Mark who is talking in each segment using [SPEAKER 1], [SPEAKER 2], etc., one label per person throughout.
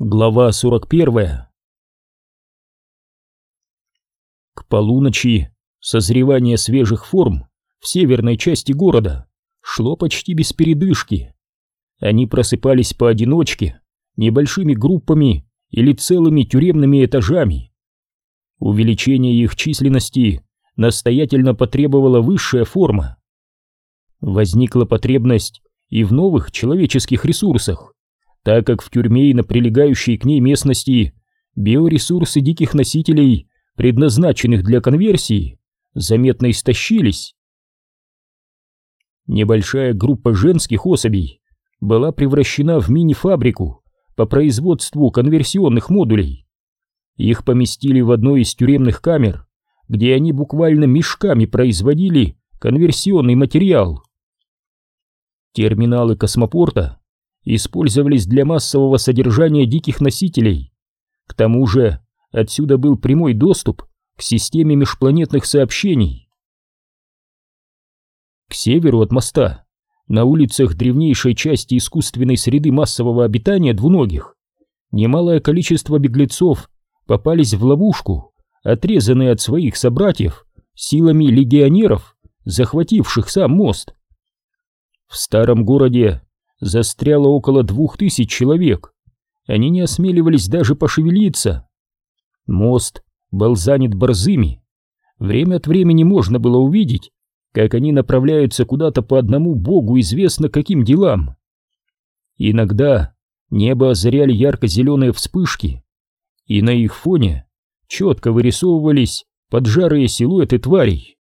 [SPEAKER 1] Глава 41 К полуночи созревание свежих форм в северной части города шло почти без передышки. Они просыпались поодиночке, небольшими группами или целыми тюремными этажами. Увеличение их численности настоятельно потребовала высшая форма. Возникла потребность и в новых человеческих ресурсах так как в тюрьме и на прилегающей к ней местности биоресурсы диких носителей, предназначенных для конверсии, заметно истощились. Небольшая группа женских особей была превращена в мини-фабрику по производству конверсионных модулей. Их поместили в одной из тюремных камер, где они буквально мешками производили конверсионный материал. Терминалы космопорта использовались для массового содержания диких носителей. К тому же отсюда был прямой доступ к системе межпланетных сообщений. К северу от моста, на улицах древнейшей части искусственной среды массового обитания двуногих, немалое количество беглецов попались в ловушку, отрезанные от своих собратьев силами легионеров, захвативших сам мост. В старом городе застряло около двух тысяч человек. Они не осмеливались даже пошевелиться. Мост был занят борзыми. Время от времени можно было увидеть, как они направляются куда-то по одному богу известно каким делам. Иногда небо озаряли ярко-зеленые вспышки, и на их фоне четко вырисовывались поджарые силуэты тварей.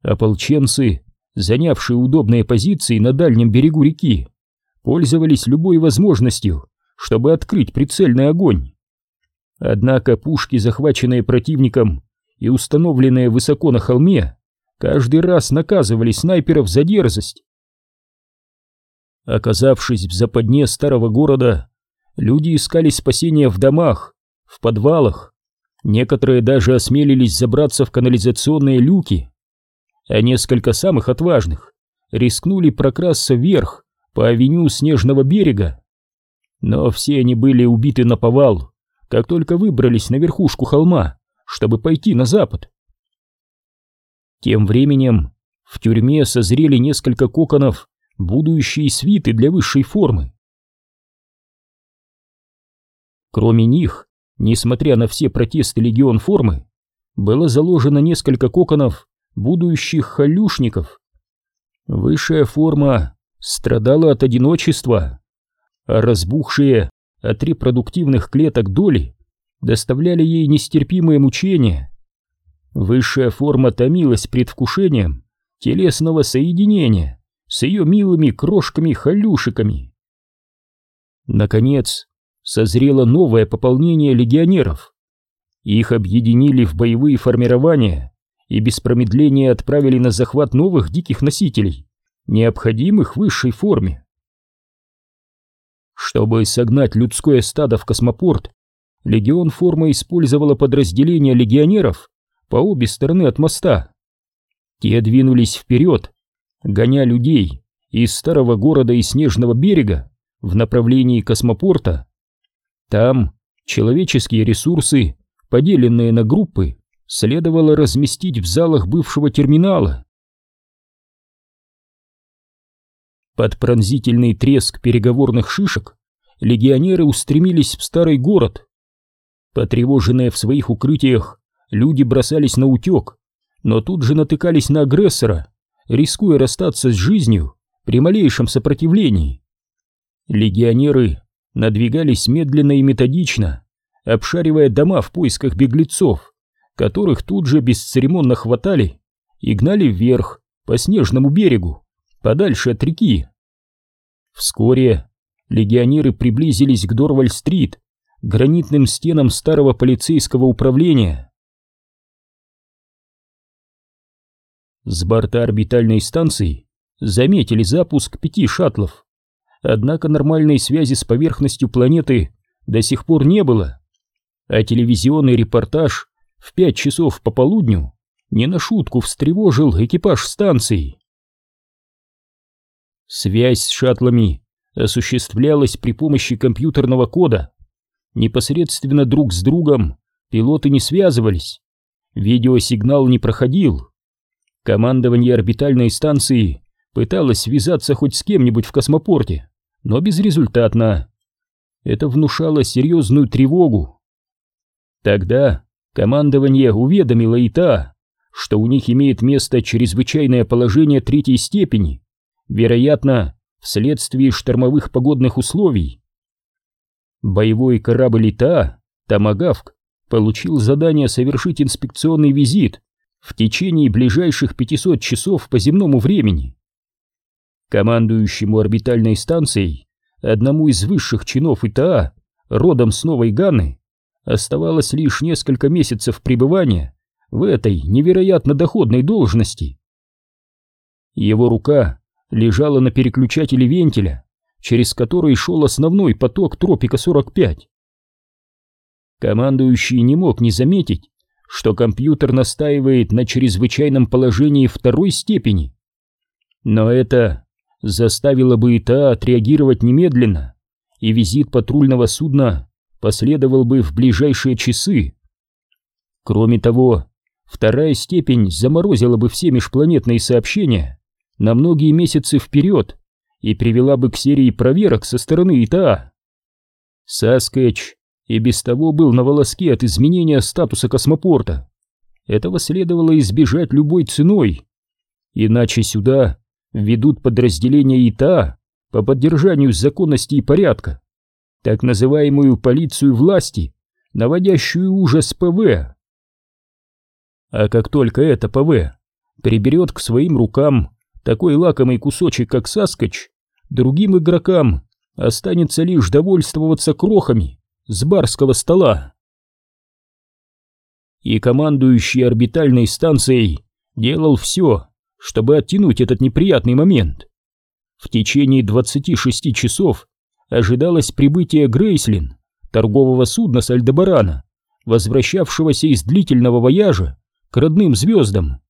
[SPEAKER 1] Ополченцы занявшие удобные позиции на дальнем берегу реки, пользовались любой возможностью, чтобы открыть прицельный огонь. Однако пушки, захваченные противником и установленные высоко на холме, каждый раз наказывали снайперов за дерзость. Оказавшись в западне старого города, люди искали спасения в домах, в подвалах, некоторые даже осмелились забраться в канализационные люки а несколько самых отважных рискнули прокрасться вверх по авеню Снежного берега. Но все они были убиты на повал, как только выбрались на верхушку холма, чтобы пойти на запад. Тем временем в тюрьме созрели несколько коконов, будущие свиты для высшей формы. Кроме них, несмотря на все протесты легион формы, было заложено несколько коконов будущих халюшников. Высшая форма страдала от одиночества, а разбухшие от репродуктивных клеток доли доставляли ей нестерпимые мучения. Высшая форма томилась предвкушением телесного соединения с ее милыми крошками-халюшиками. Наконец, созрело новое пополнение легионеров. Их объединили в боевые формирования и без промедления отправили на захват новых диких носителей, необходимых высшей форме. Чтобы согнать людское стадо в космопорт, легион форма использовала подразделения легионеров по обе стороны от моста. Те двинулись вперед, гоня людей из старого города и снежного берега в направлении космопорта. Там человеческие ресурсы, поделенные на группы, следовало разместить в залах бывшего терминала. Под пронзительный треск переговорных шишек легионеры устремились в старый город. Потревоженные в своих укрытиях, люди бросались на утек, но тут же натыкались на агрессора, рискуя расстаться с жизнью при малейшем сопротивлении. Легионеры надвигались медленно и методично, обшаривая дома в поисках беглецов которых тут же бесцеремонно хватали и гнали вверх по снежному берегу, подальше от реки. Вскоре легионеры приблизились к Дорваль-стрит, гранитным стенам старого полицейского управления. С борта орбитальной станции заметили запуск пяти шаттлов, однако нормальной связи с поверхностью планеты до сих пор не было, а телевизионный репортаж в пять часов пополудню не на шутку встревожил экипаж станции. Связь с шаттлами осуществлялось при помощи компьютерного кода. Непосредственно друг с другом пилоты не связывались, видеосигнал не проходил. Командование орбитальной станции пыталось связаться хоть с кем-нибудь в космопорте, но безрезультатно. Это внушало серьезную тревогу. Тогда командование уведомило ИТА, что у них имеет место чрезвычайное положение третьей степени, вероятно, вследствие штормовых погодных условий. Боевой корабль ИТА, Томагавк, получил задание совершить инспекционный визит в течение ближайших 500 часов по земному времени. Командующему орбитальной станцией, одному из высших чинов ИТА, родом с Новой Ганы, оставалось лишь несколько месяцев пребывания в этой невероятно доходной должности. Его рука лежала на переключателе вентиля, через который шел основной поток Тропика-45. Командующий не мог не заметить, что компьютер настаивает на чрезвычайном положении второй степени. Но это заставило бы ИТА отреагировать немедленно, и визит патрульного судна последовал бы в ближайшие часы. Кроме того, вторая степень заморозила бы все межпланетные сообщения на многие месяцы вперед и привела бы к серии проверок со стороны ИТА. Саскетч и без того был на волоске от изменения статуса космопорта. Этого следовало избежать любой ценой, иначе сюда введут подразделения ИТА по поддержанию законности и порядка, так называемую полицию власти, наводящую ужас ПВ. А как только это ПВ приберет к своим рукам такой лакомый кусочек, как Саскетч, другим игрокам останется лишь довольствоваться крохами с барского стола. И командующий орбитальной станцией делал все, чтобы оттянуть этот неприятный момент. В течение 26 часов ожидалось прибытие Грейслин, торгового судна с Альдебарана, возвращавшегося из длительного вояжа к родным звездам.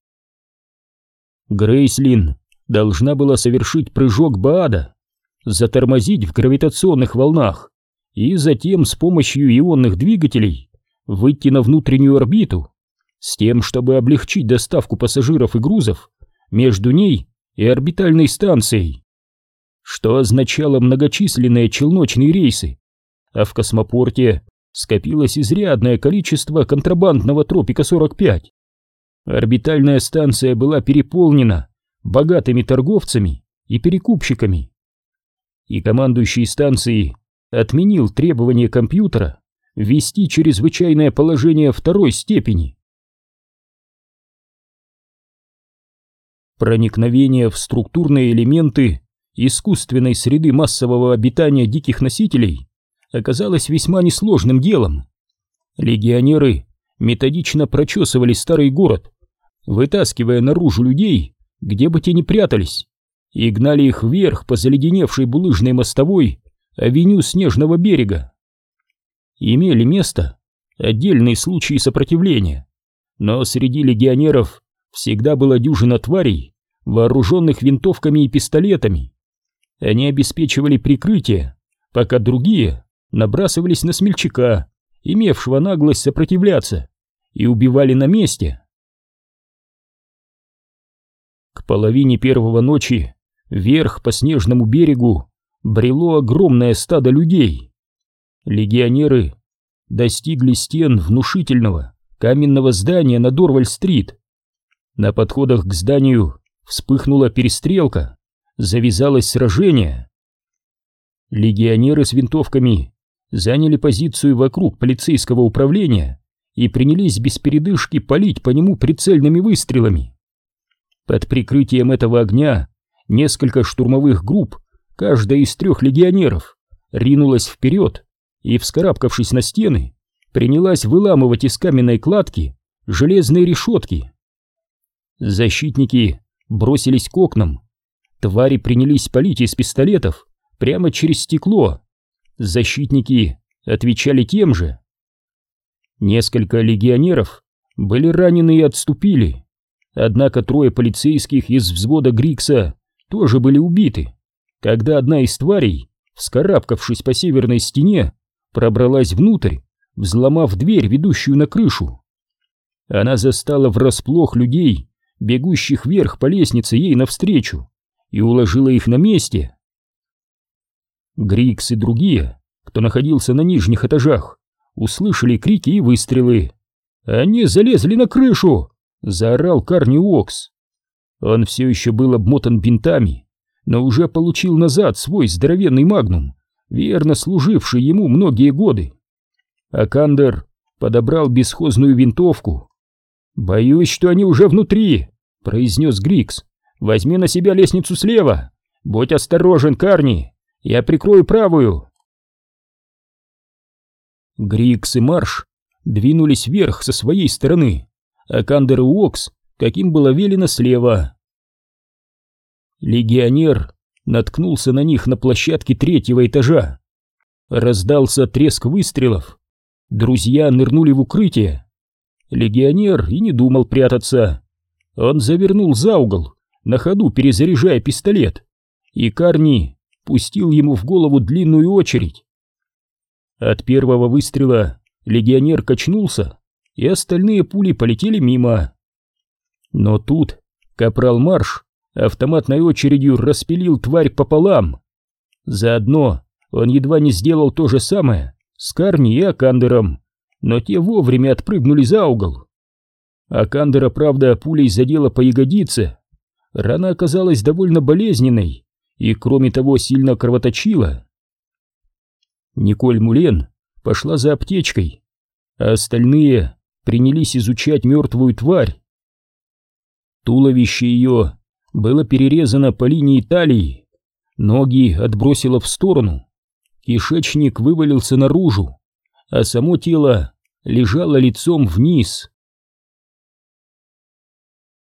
[SPEAKER 1] Грейслин должна была совершить прыжок Баада, затормозить в гравитационных волнах и затем с помощью ионных двигателей выйти на внутреннюю орбиту с тем, чтобы облегчить доставку пассажиров и грузов между ней и орбитальной станцией, что означало многочисленные челночные рейсы, а в космопорте скопилось изрядное количество контрабандного тропика-45. Орбитальная станция была переполнена богатыми торговцами и перекупщиками. И командующий станции отменил требование компьютера ввести чрезвычайное положение второй степени. Проникновение в структурные элементы искусственной среды массового обитания диких носителей оказалось весьма несложным делом. Легионеры методично прочесывали старый город, вытаскивая наружу людей где бы те ни прятались, и гнали их вверх по заледеневшей булыжной мостовой авеню Снежного берега. Имели место отдельные случаи сопротивления, но среди легионеров всегда была дюжина тварей, вооруженных винтовками и пистолетами. Они обеспечивали прикрытие, пока другие набрасывались на смельчака, имевшего наглость сопротивляться, и убивали на месте. К половине первого ночи вверх по снежному берегу брело огромное стадо людей. Легионеры достигли стен внушительного каменного здания на Дорваль-стрит. На подходах к зданию вспыхнула перестрелка, завязалось сражение. Легионеры с винтовками заняли позицию вокруг полицейского управления и принялись без передышки палить по нему прицельными выстрелами. Под прикрытием этого огня несколько штурмовых групп, каждая из трех легионеров, ринулась вперед и, вскарабкавшись на стены, принялась выламывать из каменной кладки железные решетки. Защитники бросились к окнам. Твари принялись палить из пистолетов прямо через стекло. Защитники отвечали тем же. Несколько легионеров были ранены и отступили. Однако трое полицейских из взвода Грикса тоже были убиты, когда одна из тварей вскарабкавшись по северной стене, пробралась внутрь, взломав дверь, ведущую на крышу. Она застала врасплох людей, бегущих вверх по лестнице ей навстречу, и уложила их на месте. Грикс и другие, кто находился на нижних этажах, услышали крики и выстрелы. «Они залезли на крышу!» — заорал Карни Уокс. Он все еще был обмотан бинтами, но уже получил назад свой здоровенный магнум, верно служивший ему многие годы. Акандер подобрал бесхозную винтовку. «Боюсь, что они уже внутри», — произнес Грикс. «Возьми на себя лестницу слева. Будь осторожен, Карни. Я прикрою правую». Грикс и Марш двинулись вверх со своей стороны, Акандер и Уокс, как им было велено слева. Легионер наткнулся на них на площадке третьего этажа. Раздался треск выстрелов. Друзья нырнули в укрытие. Легионер и не думал прятаться. Он завернул за угол, на ходу перезаряжая пистолет, и Карни пустил ему в голову длинную очередь. От первого выстрела легионер качнулся, и остальные пули полетели мимо. Но тут капрал Марш автоматной очередью распилил тварь пополам. Заодно он едва не сделал то же самое с Карни и Акандером, но те вовремя отпрыгнули за угол. Акандера, правда, пулей задела по ягодице. Рана оказалась довольно болезненной и, кроме того, сильно кровоточила. Николь Мулен пошла за аптечкой, а остальные принялись изучать мертвую тварь. Туловище ее было перерезано по линии талии, ноги отбросило в сторону, кишечник вывалился наружу, а само тело лежало лицом вниз.